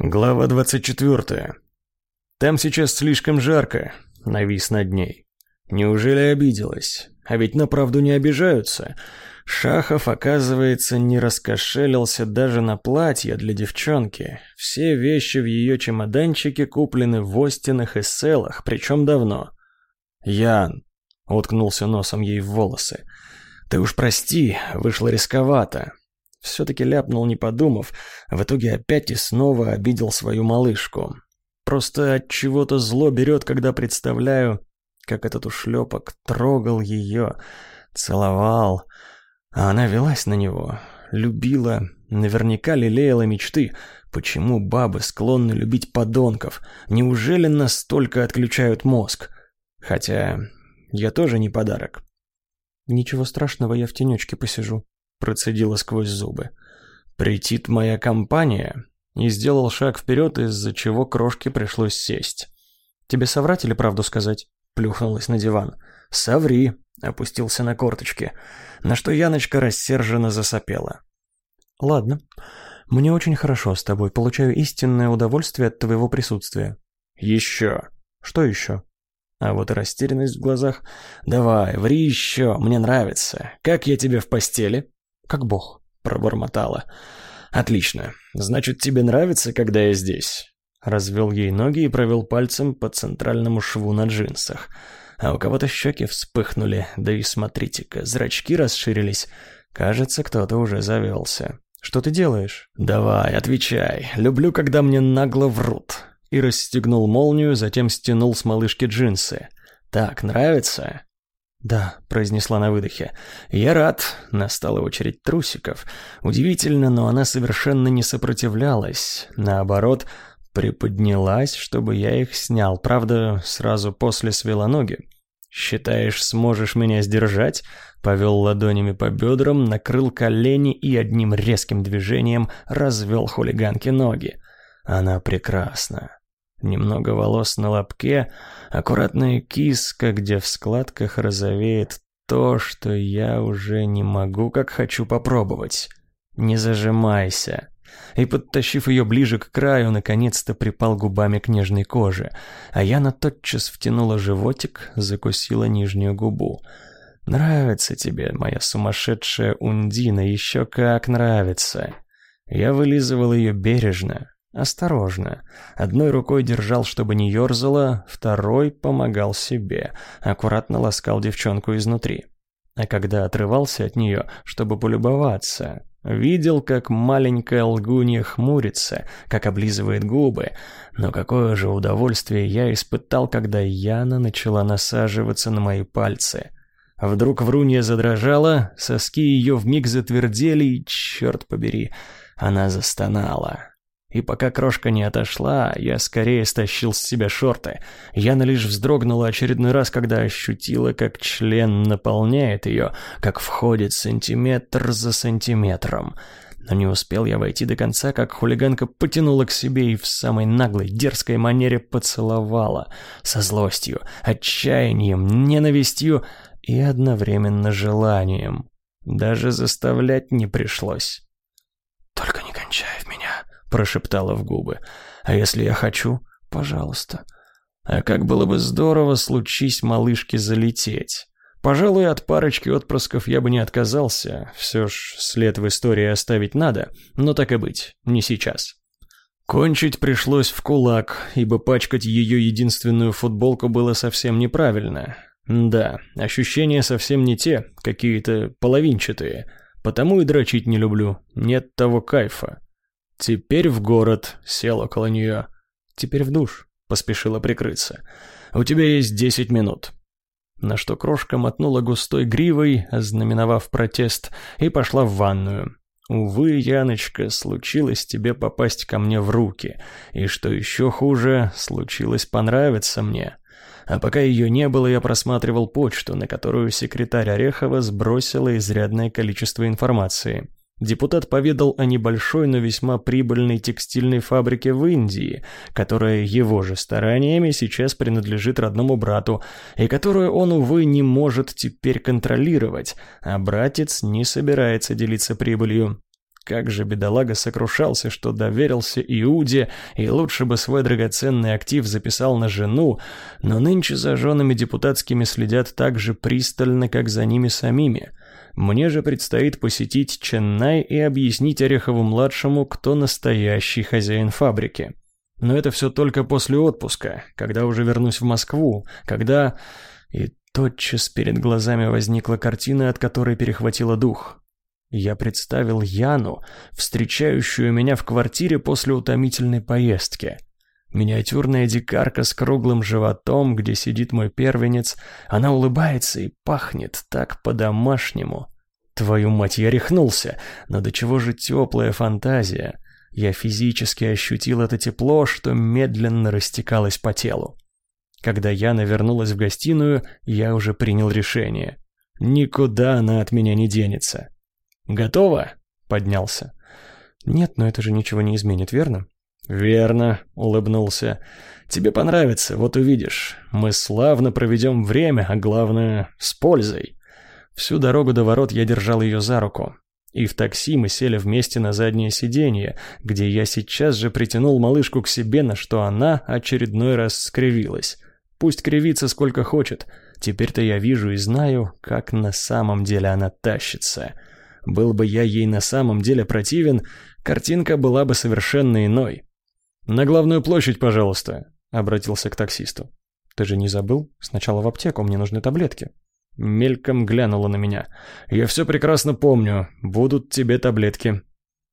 Глава 24. Там сейчас слишком жарко, навис над ней. Неужели обиделась? А ведь на правду не обижаются. Шахов, оказывается, не раскошелился даже на платье для девчонки. Все вещи в ее чемоданчике куплены в Остинах и Селах, причем давно. «Ян», — уткнулся носом ей в волосы, — «ты уж прости, вышло рисковато. Все-таки ляпнул, не подумав, в итоге опять и снова обидел свою малышку. Просто от чего-то зло берет, когда представляю, как этот ушлепок трогал ее, целовал, а она велась на него, любила, наверняка лелеяла мечты. Почему бабы склонны любить подонков? Неужели настолько отключают мозг? Хотя я тоже не подарок. Ничего страшного, я в тенечке посижу, процедила сквозь зубы. «Притит моя компания?» И сделал шаг вперед, из-за чего крошке пришлось сесть. «Тебе соврать или правду сказать?» Плюхнулась на диван. «Соври», — опустился на корточки, на что Яночка рассерженно засопела. «Ладно. Мне очень хорошо с тобой, получаю истинное удовольствие от твоего присутствия». «Еще». «Что еще?» А вот и растерянность в глазах. «Давай, ври еще, мне нравится. Как я тебе в постели?» Как бог», — пробормотала. «Отлично. Значит, тебе нравится, когда я здесь?» Развел ей ноги и провел пальцем по центральному шву на джинсах. А у кого-то щеки вспыхнули, да и смотрите-ка, зрачки расширились. Кажется, кто-то уже завелся. «Что ты делаешь?» «Давай, отвечай. Люблю, когда мне нагло врут». И расстегнул молнию, затем стянул с малышки джинсы. «Так, нравится?» «Да», — произнесла на выдохе. «Я рад». Настала очередь трусиков. Удивительно, но она совершенно не сопротивлялась. Наоборот, приподнялась, чтобы я их снял. Правда, сразу после свела ноги. «Считаешь, сможешь меня сдержать?» Повел ладонями по бедрам, накрыл колени и одним резким движением развел хулиганке ноги. Она прекрасна. Немного волос на лобке, аккуратная киска, где в складках розовеет то, что я уже не могу, как хочу попробовать. Не зажимайся. И, подтащив ее ближе к краю, наконец-то припал губами к нежной коже, а Яна тотчас втянула животик, закусила нижнюю губу. «Нравится тебе, моя сумасшедшая Ундина, еще как нравится!» Я вылизывал ее бережно, Осторожно. Одной рукой держал, чтобы не ерзала, второй помогал себе, аккуратно ласкал девчонку изнутри. А когда отрывался от нее, чтобы полюбоваться, видел, как маленькая лгунья хмурится, как облизывает губы. Но какое же удовольствие я испытал, когда Яна начала насаживаться на мои пальцы. Вдруг врунья задрожала, соски ее вмиг затвердели, и, черт побери, она застонала. И пока крошка не отошла, я скорее стащил с себя шорты. Яна лишь вздрогнула очередной раз, когда ощутила, как член наполняет ее, как входит сантиметр за сантиметром. Но не успел я войти до конца, как хулиганка потянула к себе и в самой наглой, дерзкой манере поцеловала. Со злостью, отчаянием, ненавистью и одновременно желанием. Даже заставлять не пришлось. «Только не кончай в меня», прошептала в губы. «А если я хочу? Пожалуйста». А как было бы здорово, случись малышке залететь. Пожалуй, от парочки отпрысков я бы не отказался, все ж след в истории оставить надо, но так и быть, не сейчас. Кончить пришлось в кулак, ибо пачкать ее единственную футболку было совсем неправильно. Да, ощущения совсем не те, какие-то половинчатые, потому и дрочить не люблю, нет того кайфа. «Теперь в город», — сел около нее. «Теперь в душ», — поспешила прикрыться. «У тебя есть десять минут». На что крошка мотнула густой гривой, ознаменовав протест, и пошла в ванную. «Увы, Яночка, случилось тебе попасть ко мне в руки, и что еще хуже, случилось понравиться мне». А пока ее не было, я просматривал почту, на которую секретарь Орехова сбросила изрядное количество информации. Депутат поведал о небольшой, но весьма прибыльной текстильной фабрике в Индии, которая его же стараниями сейчас принадлежит родному брату, и которую он, увы, не может теперь контролировать, а братец не собирается делиться прибылью. как же бедолага сокрушался, что доверился Иуде, и лучше бы свой драгоценный актив записал на жену, но нынче за женами депутатскими следят так же пристально, как за ними самими. Мне же предстоит посетить Ченнай и объяснить Орехову-младшему, кто настоящий хозяин фабрики. Но это все только после отпуска, когда уже вернусь в Москву, когда... И тотчас перед глазами возникла картина, от которой перехватило дух. Я представил Яну, встречающую меня в квартире после утомительной поездки. Миниатюрная дикарка с круглым животом, где сидит мой первенец, она улыбается и пахнет так по-домашнему. Твою мать, я рехнулся, но до чего же теплая фантазия. Я физически ощутил это тепло, что медленно растекалось по телу. Когда Яна вернулась в гостиную, я уже принял решение. Никуда она от меня не денется. «Готово?» — поднялся. «Нет, но это же ничего не изменит, верно?» «Верно», — улыбнулся. «Тебе понравится, вот увидишь. Мы славно проведем время, а главное, с пользой». Всю дорогу до ворот я держал ее за руку. И в такси мы сели вместе на заднее сиденье, где я сейчас же притянул малышку к себе, на что она очередной раз скривилась. Пусть кривится сколько хочет. Теперь-то я вижу и знаю, как на самом деле она тащится. Был бы я ей на самом деле противен, картинка была бы совершенно иной. «На главную площадь, пожалуйста», — обратился к таксисту. «Ты же не забыл? Сначала в аптеку, мне нужны таблетки». Мельком глянула на меня. «Я все прекрасно помню. Будут тебе таблетки».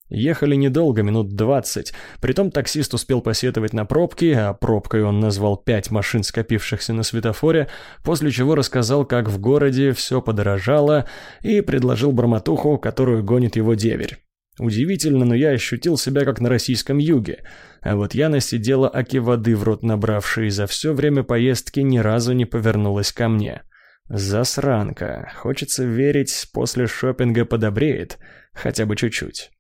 Ехали недолго, минут двадцать. Притом таксист успел посетовать на пробки, а пробкой он назвал пять машин, скопившихся на светофоре, после чего рассказал, как в городе все подорожало, и предложил бормотуху, которую гонит его деверь. Удивительно, но я ощутил себя как на российском юге. А вот Яна сидела оки воды в рот набравшей и за все время поездки ни разу не повернулась ко мне. Засранка. Хочется верить, после шопинга подобреет. Хотя бы чуть-чуть.